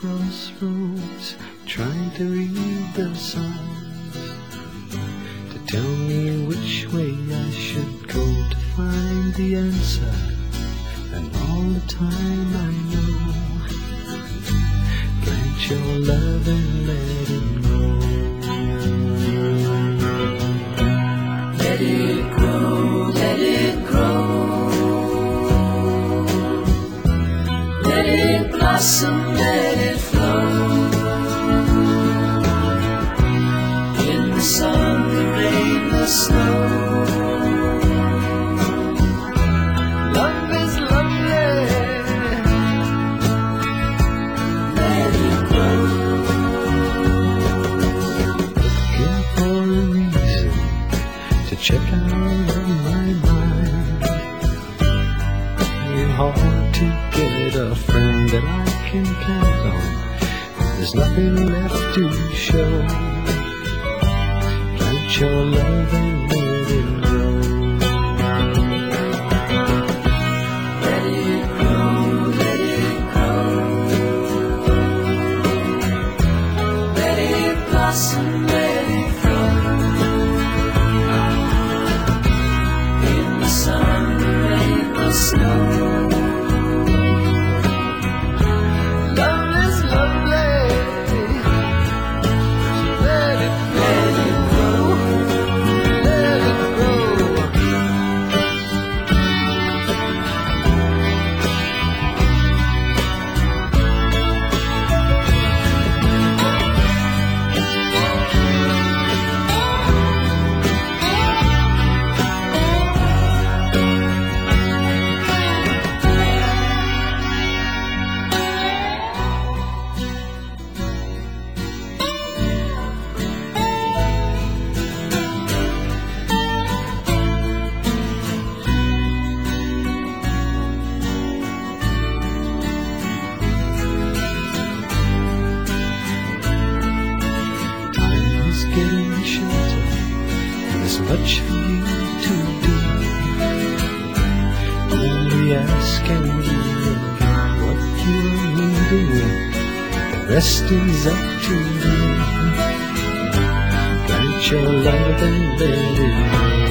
crossroads, trying to read the signs to tell me which way I should go to find the answer. And all the time I know, plant your love and let it check out of my mind. It's hard to get a friend that I can count on. There's nothing left to show. Plant your love Only ask and you what you need. The rest is up to you. Plant your love and let it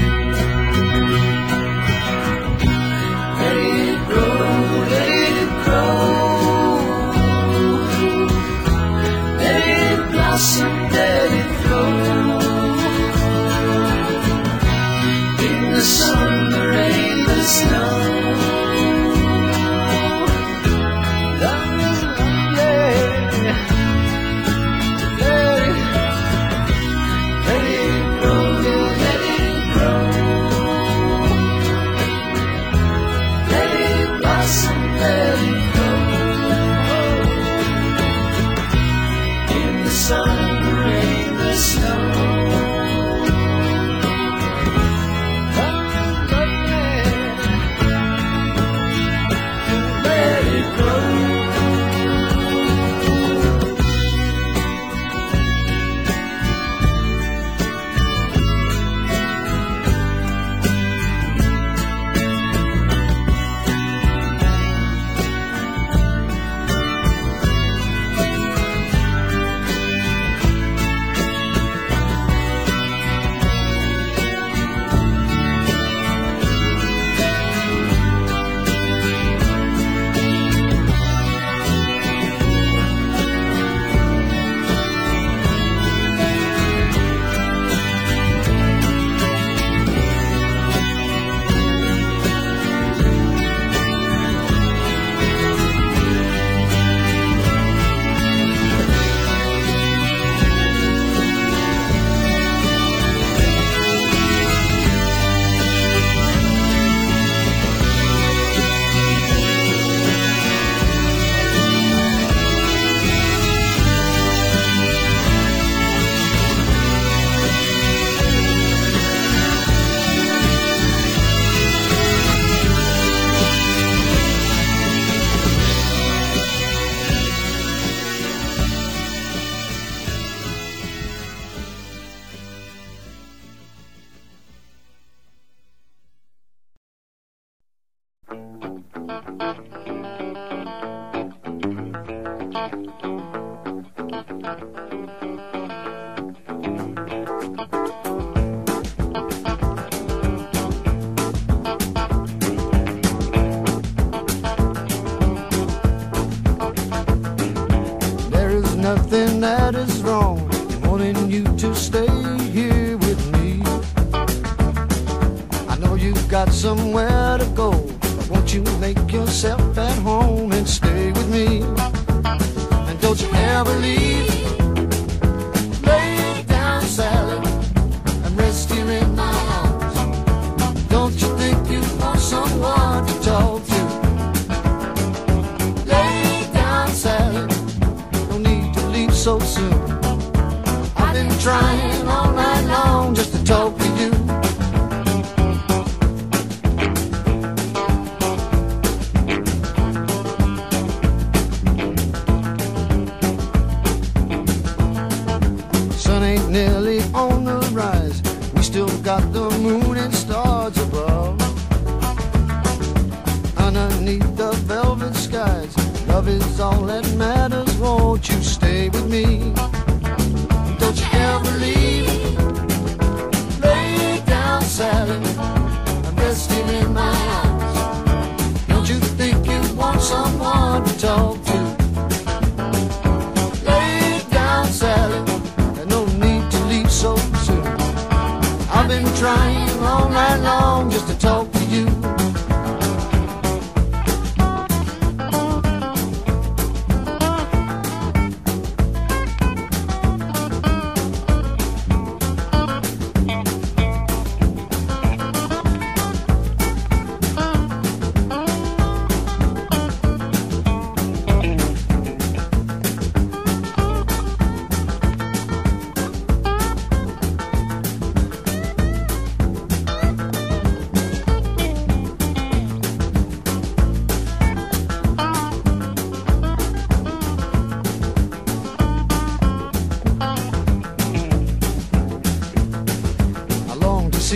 There is nothing that is wrong in wanting you to stay here with me. I know you've got somewhere yourself at home and stay with me? And don't you ever leave. Lay down, Sally, and rest here in my arms. Don't you think you want someone to talk to? Lay down, Sally, no need to leave so soon. I've been trying all nearly on the rise. We still got the moon and stars above. Underneath the velvet skies, love is all that matters. Won't you stay with me? Don't you ever leave. Lay down, Sally, and rest here in my arms. Don't you think you want someone to talk all night long just to talk to you.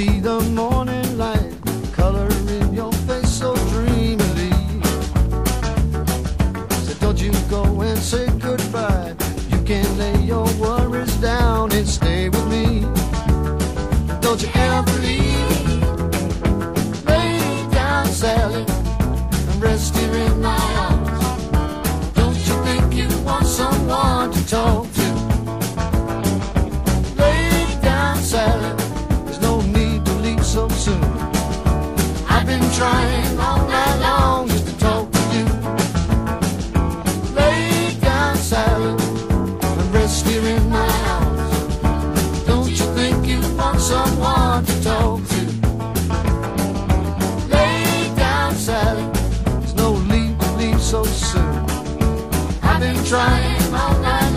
See the morning All night long just to talk to you. Lay down, and rest here in my. Don't you think you want someone to talk to? Lay down. There's no need to leave so soon. I've been trying all night.